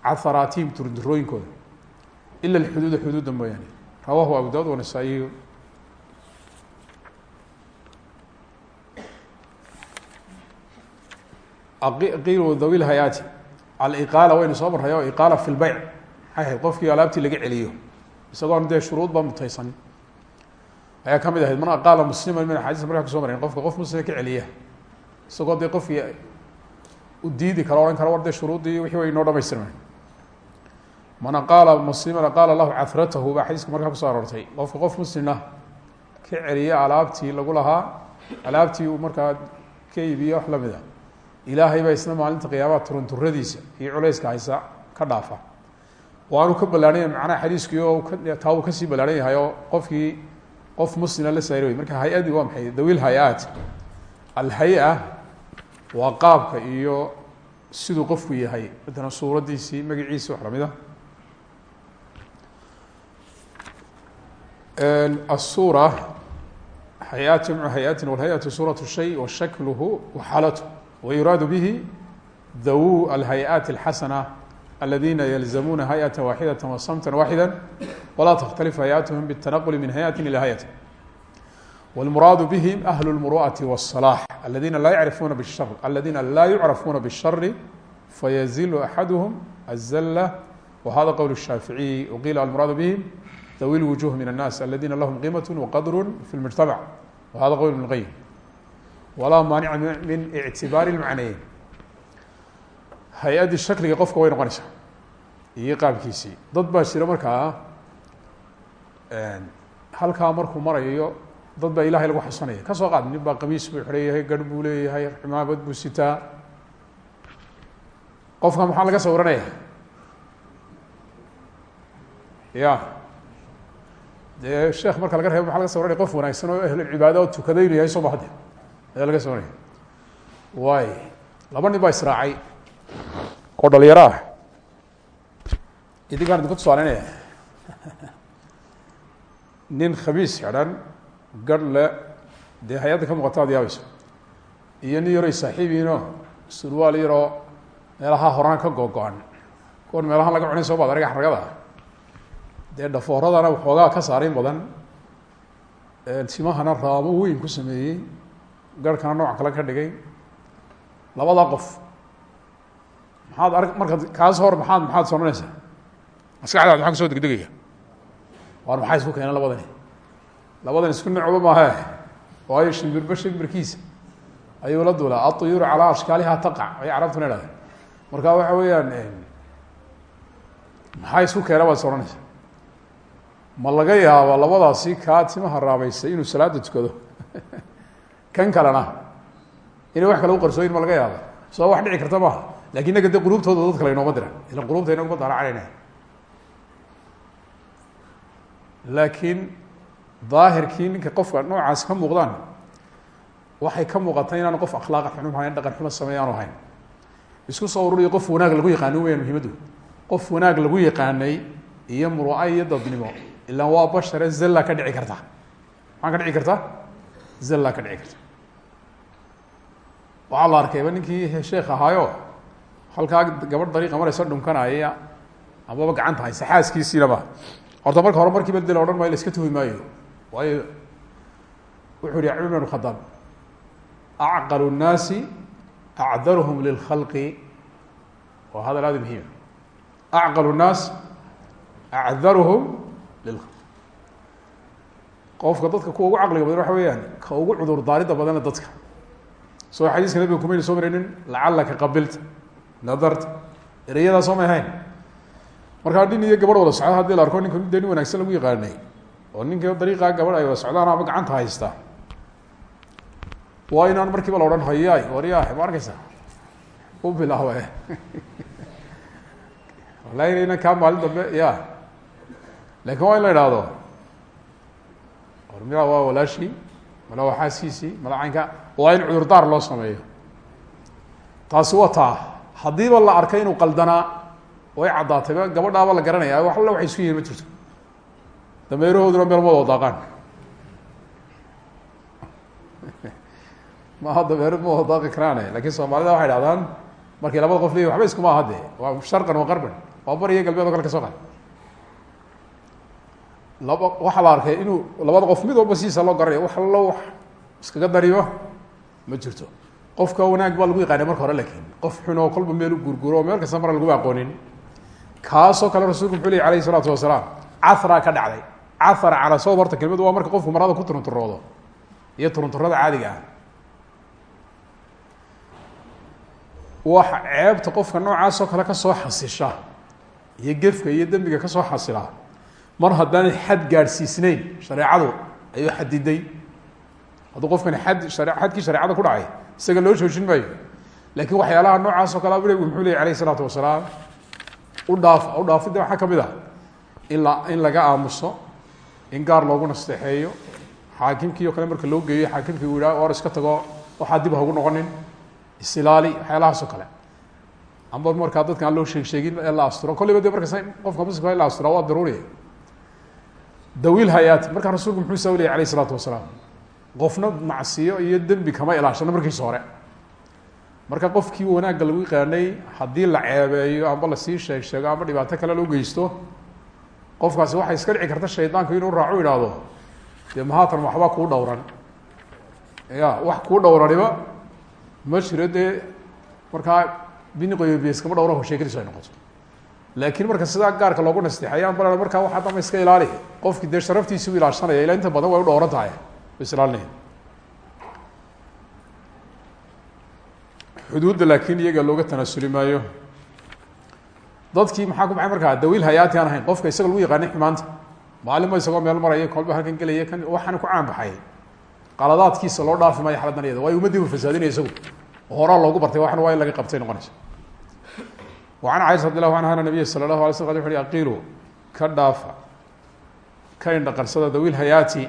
caharaatihim turdirooyinkooda ila alxuduuda xuduudda mooyaane rawahu abu daud wanasaa-iyu qiil dawi lhayaati aliqaala waynu soo marray o iqaala fi lbeyc maxay ahayd qofkii alaabtii laga celiyo isagoon dee shuruudba mutaysan ayaa ka mid ahayd man aqaala musliman min axaadiis markaa kuso marayn qofka qof muslima ka celiya isagoo dee qofkii u diidi karo ohan karo war dee shuruuddii wixii way inoo dhamaystirmay man aqaala musliman aqaala lahu cahratahu baa xadiiska markaa kuso aroortay qofka qof muslimna ka celiya alaabtii lagu lahaa alaabtii uu markaa ka iibiyo wax la mid ilaahay baa isna maalinta qiyaamaha turunturadiisa iyo culayska haysa ka dhaafa waanu ka ballaarhan yahay macnaha xadiiskii oo taa uu kasii ballaarhan yahay oo qofkii qof muslima la saari wey marka hay-adii waa maxay dawil hay-aat alhay-a waa qaabka iyo siduu qofku yahay matalan suuraddiisii magaciisi wax lamid a الsura hay-at jamcu hay-atin wاlhay-atu suuraة shay wa shakluhu wa xaalatu wayuraadu bihi dawu alhay-aat اlxasana aladina yalzamuuna hay-ata waaxidata wasamta waaxida walaa takhtalif hay-athm bالtanaquli min hay-ati ilى hay-ati wاlmuraadu bihim ahlu اlmuru'ati wالصalax aladina laa yacrifuna bالshar aladina laa yucrafuuna bالshari fayazilu axaduhm الzala wahada qowl الshaaficiyi waqila almuraadu bihim dawi lwujuh min الnas aladina lahm qiimaة waqadr fi اlmujtamac wahada qowl ibn اlqayim walaa maanica min ictibaari اlmacnayeyn hay'addii shakliga qofka way noqonaysaa iyo qaabkiisii. Dad baa jira markaa halkaa markuu marayo dad baa ilahay lagu xasanaya ka soo qaad nin baa qamiis buu xidhan yahay garh buu leeyahay cimaamad buu sitaa. Qofka maxaa laga sawiranaya ya dee sheekh marka laga reebo maxa laga sawiranaya qof wanaagsan oo ahlulcibaada oo tukaday yahay soo ayaa laga sawiranaya waay laba nin baa israacay oo dhalinyaro ah. Idinkaan idinku tusaaleynaya. [laughs] Nin khamiis xidhan garh le dee hay'adda ka muuqata ad iyo nin yaroy saaxiibiinoo surwaal yaroo meelaha horaan ka googo-an kuwan meelahan laga cunay soo baad ariga xaragada dee dhafooradana waxoogaa ka saarayn badan. Timahana raamo weyn ku sameeyey garhkana nooc kale ka dhigay. Labada qof. Maxaad ar markaad kaas hor maxaad maxaad soonanaysaa maskaxdaad maxaa ku soo degdegaya? Waar maxaa isku keena labadani? Labadan isku necba maahe waayo shimbirba shimbirkiisa. Ayuu la duulaa. Atuyuuru calaa ashkaaliha taqac. Ay carabtuna idhahdeen marka waxa weeyaan maxaa isku keena baad soonanaysaa ma laga yaabo labadaasi kaa timaha raabaysay inuu salaada tukado [laughs] kan kalena inay wax kale u qarsooyin ma laga yaabo soo wax dhici karta maaha. Lakin inaga qulubtooda dad kale inooma diran ila qulubta inaguma daaracanayna laakiin daahirkii ninka qofka noocaas ka muuqdaan waxay ka muuqata inaanu qof akhlaaqa xunum hayn dhaqan xumo sameey aanu hayn. Isku soo ururiyo qof wanaag lagu yaqaano weyaan muhimaddu qof wanaag lagu yaqaanay iyo murua dadnimo. Ilaan waa bashare zalla ka dhici karta. Maxaa ka dhici karta? Zalla ka dhici karta waxaa la arkayba ninkii sheekh ahaayo. Halkaa gabadh dariiqa marayso dhunkanaya amaba gacanta hayse xaaskiisiinaba horta marka hore markiiba de la odhan iska tuhi maayo. Waayo wuxuu yihi cumar bn khadaab acqalu nnaasi acdaruhum lilkhalqi waa hadal aada muhiima acqalu nnaas acdaruhum lilkhalq qofka dadka kuwa ugu caqliga badan waxa weeyaan ka ugu cudur daarida badana dadka soo xadiiska nabiga kumayna soo maraynin lacalaka qabilta nadarta ereyadaa soo may ahayn. Markaa nin iyo wada socda haddii la arko ninka de nin lagu yaqaanay oo ninka dariiqaa gabadh ay wada socdaan ama gacanta haysta waa inaan markiiba la odhan hayaay waryaah ma arkeysa u bilaawe [laughs] wallahi inaynan kaa dambe ya. Lakin waa in la idhaahdo or mila waa walaashii? Mala waa xaaskiisii mala caynka waa in cudurdaar loo sameeyo. Taasi waa taa. Haddiiba la arkay inuu qaldanaa way caddaatayba gabadhaaba la garanaya wax alla waxay isku yihiin ma jirto. Dameerahooduna meel ma wada daaqaan maaha [laughs] dameero ma wada daaqi karaane laakiin soomaalida waxay dhahdaan markay labada qof leeyihiin waxba iskuma aha de waa sharqan wa qarban waa bariyo galbeed o kale ka soo qaad. Laba waxaa la arkay inuu labada qof mid walba sidiisa loo garanaya wax allo wax iskaga daribo ma jirto. Qofka wanaag baa lagu yaqaanay marka hore laakiin qof xun oo kolba meel u gurguro oo meel kasta mara laguma aqoonin kaasoo kale rasulku muxuu ley alayh isalaatu wasalaam caraa ka dhacday cara cala soo horta kelmadu waa marka qofku marada ku turunturoodo iyo turunturada caadiga ah. Waxa ceebta qofka noocaasoo kale ka soo xasisha iyo gefka iyo dembiga ka soo xasila mar haddaanay xad gaadhsiisneyn shareecadu ayuu xadiday hadduu qofkani share xadkii shareecada ku dhacay isaga loo joojin maayo. Laakiin waxyaalaha noocaas oo kale abu nebigu muxuu ley alayh isalaatu wasalaam u dhaaf u dhaafidda waxaa ka mid ah. In la in laga aamuso in gaar loogu nasteexeeyo xaakimkii o kale marka loo geeyo xaakimkii uu yidhaha or iska tago waxaa dib hagu noqonin. Isilaali waxyaalahaas oo kale. Amba markaa dadka loo sheeg ee la asturo kolliba de markas qofka muslimka la astura waa daruuriya dawiil hayaati rasulku muxuu saa leyay alayh wasalaam qofna macsiyo iyo dembi kama ilaashano markiisa hore marka qofkii wanaagga lagu yaqaanay haddii la ceebeeyo amba la sii sheeg sheego amba dhibaato kale loo geysto qofkaasi waxay iska dhici karta shaydaanku inuu raaco ihahdo dee mahaatan waxba kuu dhowran. Ya wax kuu dhowraniba ma jiro dee markaa biniqoyobs kama dhowra sheekadiisu ay noqoto. Laakiin marka sidaa gaarka loogu nasteexeeyaan bal markaa waxaa dama iska ilaali. Qofki dee ilaashanaya ilaa inta badan way u dhowran tahay islaalinaya xuduudda laakiin iyaga looga tanaasuli maayo dadkii maxaa ku baxay markaa? Dawiil hayaati aan ahayn. Qofka isaga lagu yaqaanay xumaanta. Maalinba isagoo meel maraya kolba halkan gelaya kan waxaana ku caan baxay. Qaladaadkiisa loo dhaafi maayo xaladan iyada. Waayo isagu. Oo loogu bartay waxna waa laga qabtay noqonaysa wa can caiشha radi allahu anha ana nabiya sala allahu alay sl ka dhaafa ka indhaqarsada dawiil hayaati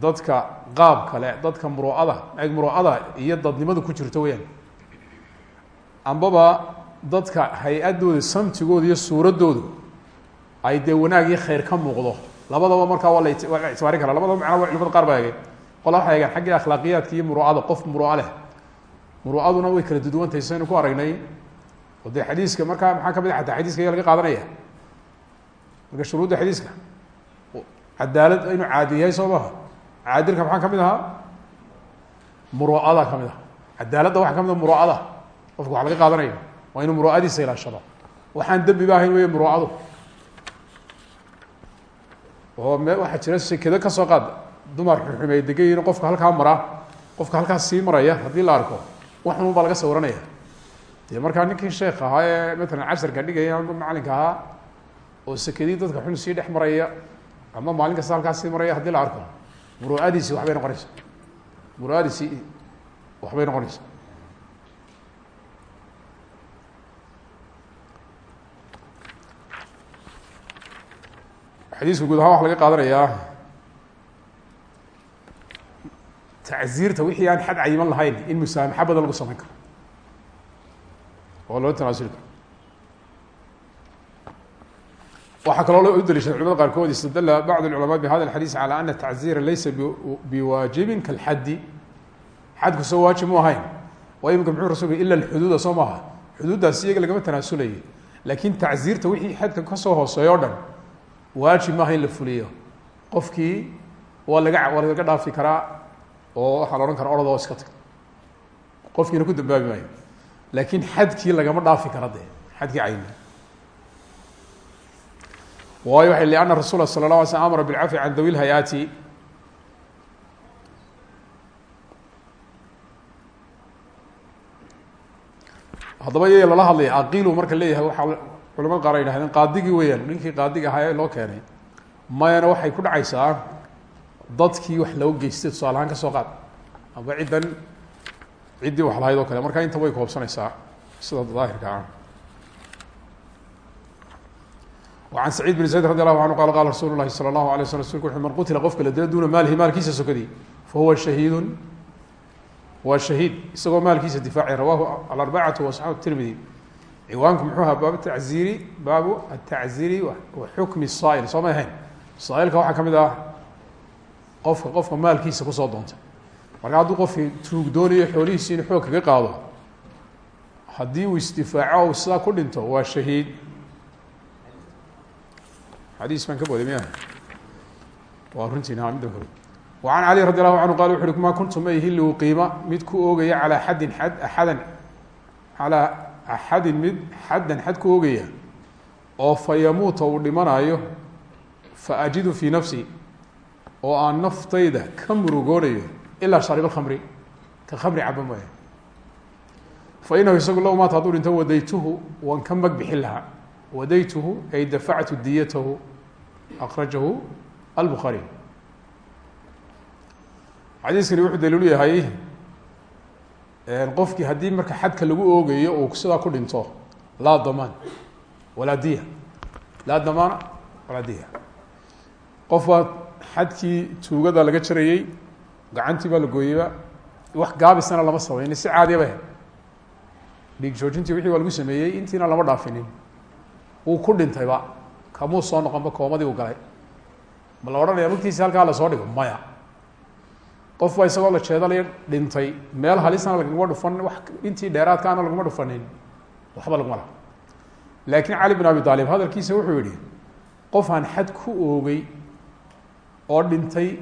dadka qaab kale dadka muruada muruada iyo dadnimadu ku jirto weyaan ambaba dadka hay'adooda samtigooda iyo suuradoodu ay dee wanaag iyo khayr ka muuqdo. Labadaba markaa waa la waa kara labadaba macnaa waa culimada qaar baa eegeen qola waxay eegeen iyo muruada qof murua leh. Muruaduna way kala duduwantahay saynu ku aragnay. Oo dee xadiiska maxaa ka mid a ataa xadiiska ayaa laga qaadanaya. Marka shuruudda xadiiska. Cadaalad inuu caadil yahay soo maha caadilka maxaa ka mid ahaa? Muruada ka mid ah cadaaladda waxaa ka mid a muruada. Qofka wax laga qaadanaya waa inuu muruadiisa ilaashado. Waxaan dembi ba ahayn wey muruadu. Oo me waxaa jira sekado ka soo qaad. Dumar xurxumey degayiin qofka halkaa mara. Qofka halkaas sii maraya haddii la arko waxun baa laga sawiranaya dee markaa ninkii sheekh ahaa ee matalan casharka dhigaya amba macalinka ahaa oo sekadii dadka xun sii ama muruadiisi waxbay noqonaysa muruadiisi waxbay noqonaysa xadiiska guud ahaan waxa laga qaadanayaa tacziirta wixii aan xad cayiman lahayn in musaamaxa badan lagu samayn karo. Oo loo tanaasuli waxaa kaloo loo daliishaday culamada qaarkood istadala bacd اlculamaa bihada اlxadiis calى ana tacziira laysa biwaajibin kalxaddi xadku soo waajib mu ahayn waa imika muxuu rasulku ila alxuduuda soo maaha xuduuddaas iyaga lagama tanaasulayay laakin tacziirta wixii xadka kasoo hooseeyo o dhan waajib maaha in la fuliyo qofkii waa laga waa laga dhaafi karaa oo waxaa la odhan kara orad oo iska tag qofkiina ku dambaabi maayo laakin xadkii lagama dhaafi kara dee xadkii cayni waayo waay ana rasuula sala la ala slm amara bilcafi can dawi lhayaati haddaba yaya lala hadlaya aqilu marka leeyahay waxaa culamada qaar ay dhahdeen qaadigii weyaan ninkii qaadiga ahaa ee loo keenay mayana waxay ku dhacaysaa dadkii wax loo geystay tusaale ahaan ka soo qaad. Aba ciddan ciddii wax lahayd oo kale marka inta way koobsanaysaa sida daahirka ah. وعن سعيد بن زيد رضي الله عنه قال قال رsuل الlahi صلى الله عليه وسلم رsulku وu من qutila qofka la dila duna maalihi maalkiisa sokadii fahuwa شhahiid waa شhahiid isagoo maalkiisa difaacay rawahu aلأربcaة وaصxaabu التirmidي ciwaanku muxuu ahaa baab tacziiri baabu التacziiri wa xukmi الsaaئل soo may ahayn saailka waxaa kamid ah qofka qofka maalkiisa kusoo doontay marka hadduu qofki tuug doonayo xoolihiisi inu xoog kaga qaado haddii uu isdifaaco sidaa ku dhinto waa shahiid xadiis baan ka boday miya waa runtiina midda hore. Wacan cali radi allahu canhu qal wuxu uhi ma kuntu ma ihi liu qiima mid ku oogaya calaa xaddin xad axadan calaa axadin mid xaddan xad ku oogaya oo fa yamuuta uu dhimanaayo fa ajidu fii nafsi oo aan naftayda ka murugoonayo ilaa shaariba alkhamri ka khamri caba mooya fa inahu isagu low maata ka magbixin lahaa wadaytuhu ay dafactu diyatahu akrajahu albukaariy xadiiskani wuxuu daliilu yahay qofkii haddii marka xadka lagu oogayo uu sidaa ku dhinto laa damaan walaa diya laa damaana walaa diya qof baa xadkii tuugada laga jarayey gacantii baa la gooyeyba wax gaabisana lama samaynin si caadiya ba baa dhiig joojintii wixii waa lagu sameeyey lama dhaafinin wuu ku dhintayba kamuu soo noqonba koomadii u galay. Ma la odhanaya magtiisi halkaa la soo dhigo? Maya. Qof baa isagoo la jeedalaya dhintay. Meel halisana lagaguma dhufan wax intii dheeraadkaana laguma dhufanin. Waxba laguma laha. Laakiin cali bin abi aalib hadalkiisa wuxuu yihi qof aan xad ku oogay oo dhintay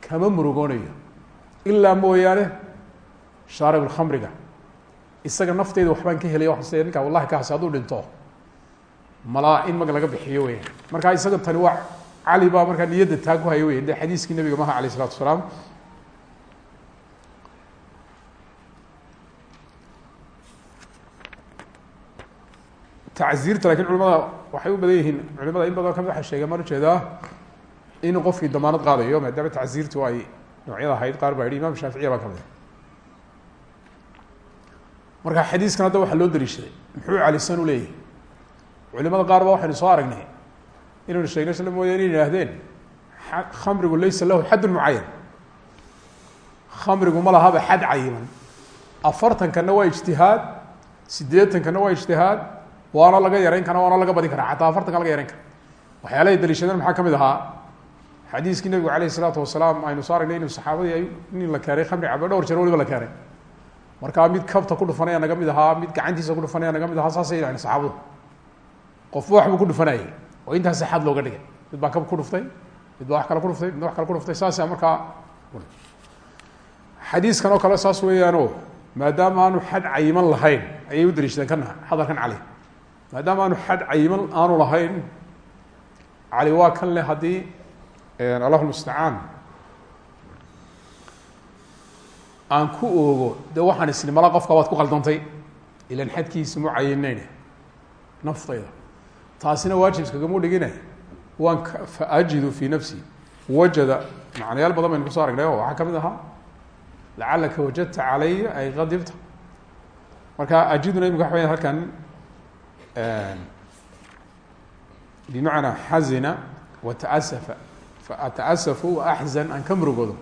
kama murugoonayo ilaa mooyaane shaarib isaga nafteyda waxbaan ka helay was ninka wallahi kaasi hadduu dhinto malaa in mag laga bixiyo weya markaa isaga tani waa cali baa markaa niyadda taa ku haya wey de xadiiskii nabiga maha alayh isalatu asalaam tacziirta laakiin culimada waxay u badan culimada in badan ka mid waxay sheegeen maan u jeedaa inuu qofkii damaanad qaadayo maadaama tacziirtu ay noocyada ahayd qaar baa imam shaaficiya baa ka mid marka xadiiskan hadda waxaa loo dariishaday muxuu calisan u leeyahay culimada qaar ba waxaynu soo aragnay inaynu sheegna sla mooya inay yihaahdeen khamrigu laysa lahu xaddun mucayan khamrigu ma lahaba xad cayiman. Afartankana waa ijtihaad sideetankana waa ijtihaad waana laga yarayn kara waana laga badin karaa xataa afartanka laga yarayn kara waxyaalahay daliishadeen maxaa ka mid ahaa? Xadiiskii nabigu alayh isalaatu wasalaam aynu soo aragnay inu saxaabadii nin la keenay khamri caba dhowr jeer waliba la keenay markaa mid kabta ku dhufanaya naga mid ahaa mid gacantiisa ku dhufanaya naga mid ahaa saasay saxaabadu qofba waxbuu ku dhufanayay oo intaasi xad looga dhigay. Mid baa ku dhuftay mid baa wax kale ku dhuftay midna wax kale ku dhuftay. Saasa markaa xadiiskan oo kale saas weeyaano maadaama aanu xad cayiman lahayn ayay u daliishadeen kana hadalkan cali. Maadaama aanu xad cayiman aanu lahayn cali waa kan leh haddii allahu mustacaan aan ku oogo de waxaan isni mala qofka waad ku qaldantay ilan xadkiisi mu cayinayne naftayda taasina waajibskagamu dhigine waan faajidu fii nafsi. Wajada macnayaal badan baynu ku soo aragnay oo waxaa ka mid ahaa lacalaka wajadta calaya ay qadibta. Marka ajiduna imika waxa weya halkan bimacnaa xazina wataasafa faataasafu waaxzan aan ka murugoodo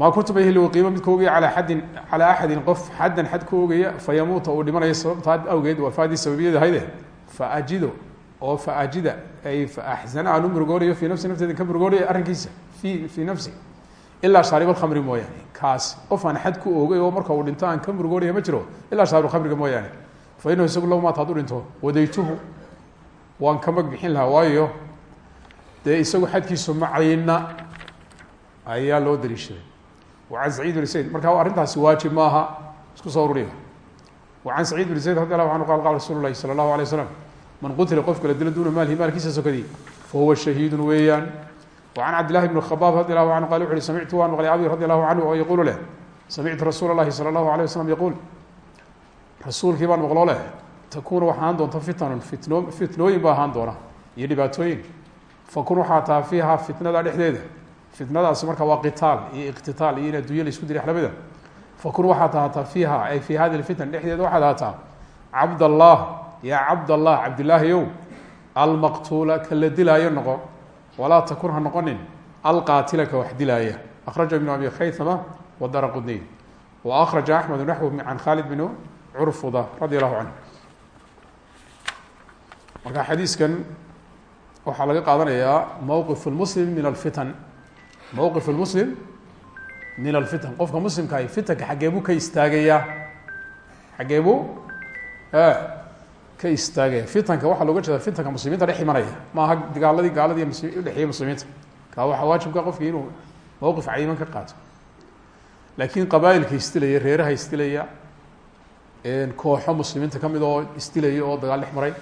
maa kuntu ba heli qiimo mid ka ogaya alaa addin calaa axadin qof xaddan xad ka ogaya fayamuuta uu dhimanayo sababtaa awgeed wafaadii sababiyada ahayde faajido oo faajida ay faaxzana aan u murugoonayo fii nafsi nafteeda ka murugoonayo arrinkiisa fi fii nafsi. Ilaa shaarib alkhamri mooyaane. Kaas qof aan xad ku oogay oo marka uu dhinto aan ka ma jiro. Ilaa shaarib khamriga mooyaane. Fa inahu isagu low maata hadduu dhinto. Wadaytuhu waan ka bixin lahaa waayo dee isagu xadkiisu macayna ayaa loo daliishaday an sacid bn sayd marka arrintaasi waajib maaha isku soo ururiya an sacid bn sayd radi allahu anhu qal qala rasuul lahi sala allahu alay slam man qutila qofka la dilo duuna maalihi maalkiisa sokadii fahuwa shahiidun weeyaan wacan cabdillahi bn khabaab radi allahu canhu qal wuxu uhi samictu waan maqlay abi radi allahu canhu oo yaquulu leh samictu rasuula llahi sala allahu alay wasalam yaquul rasuulkii baan maqloo leh takuunu waxa ahaan doonta fitanun fitno fitnooyin baa ahaan doona iyo dhibaatooyin fakun waxaa taha fiihaa fitnada dhexdeeda fitnadaasi marka waa qitaal iyo iqtitaal iyo in addunya la isku diray axlamida ah. fakun waxaad ahaataa fiiha ay fii hadi lfitan dhexdeeda waxaad ahaataa cabdallah yaa cabdallah cabdilaahiyow almaqtuula ka la dilaayo noqo walaa takun ha noqonin alqaatila ka wax dilaaya. Akraja ibnu abi khaytama wadara qudniy wa akraja axmedu naxwu can khaalid binu curfuda radia allahu marka xadiiskan waxaa laga qaadanayaa mowqif lmuslim min alfitan mowqif lmuslim min alfitan qofka muslimka ay fitanka xaggee buu ka istaagayaa xaggee buu ka istaagaya fitanka waxaa looga jeeda fitanka muslimiinta dhex imanaya maaha gaaladii ms udhexeeyey muslimiinta ka waxaa waajibka qofki inuu mowqif cayiman ka qaato laakiin qabaailka isdilaya reeraha isdilaya kooxo muslimiinta ka mid oo isdilaya oo dagaal dhex maray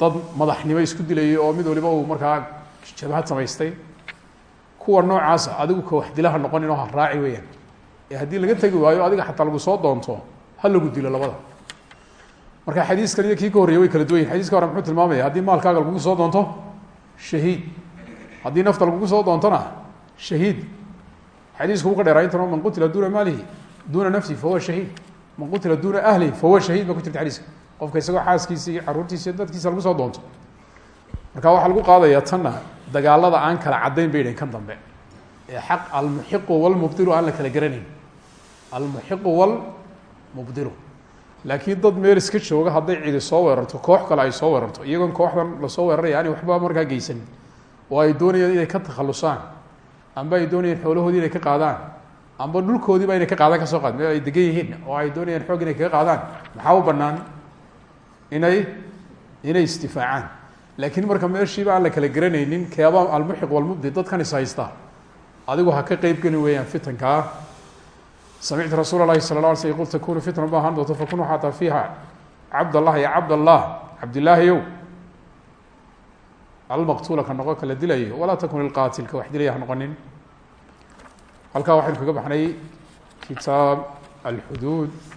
dad madaxnimo isku dilayay oo mid waliba uu markaa jabhad samaystay kuwa noocaasa adigu ka wax dilaha noqonin oo raaci weyaan ee laga tegi waayo adiga xataa lagu soo doonto ha lagu dilo labada. Marka xadiiskan iyo kii ka horreyay way kala duwan yihiin xadiiska hore muxuu tilmaamaya haddii maalkaaga lagugu soo doonto shahiid. Haddii nafta lagugu soo doontona shahiid. Xadiisku uu ka dheeraa man qutila duuna maalihi duuna nafsihi fahuwa shahiid. Man qutila duuna ahlihi fahuwa shahiid ba ku jirta xadiiska. Qofka isagoo xaaskiisi iyo caruurtiisa dadkiisa lagu soo doonto. Marka waxaa lagu qaadayaa tanna dagaalada aan kala caddayn bay dhahn kan dambe. Ee xaq almuxiqu walmubdilu aan la kala garanayn. Almuxiqu walmubdilu. Laakiin dad meel iska jooga hadday cidi soo weerarto koox kale ay soo weerarto iyagoon kooxdan la soo weeraraya ani waxba markaa geysan. Oo ay doonayaan inay ka takhalusaan amba ay doonayaan xoolahoodii inay ka qaadaan amba dhulkoodiiba inay ka qaadaan ka soo qaad meel ay degan yihiin oo ay doonayaan xoog inay kaga qaadaan. Maxaa u banaan inay inay istifaacaan laakiin marka meeshiiba aan la kala garanaynin keeba almuxiq walmubdi dadkan is haysta. Adigu ha ka qeyb geli weeyaan fitankaa samictu rasuul اlahi sala la alay sl qul takunu fitna ma ahaan doonto fakun waxaata fiiha cabd allah ya cabd allah cabdillaahiyow almaqtuula ka noqo kala dilayo walaa takun ilqaatil ka wax dilaya ha noqonin. Halkaa waxaynu kaga baxnay kitaab alxuduud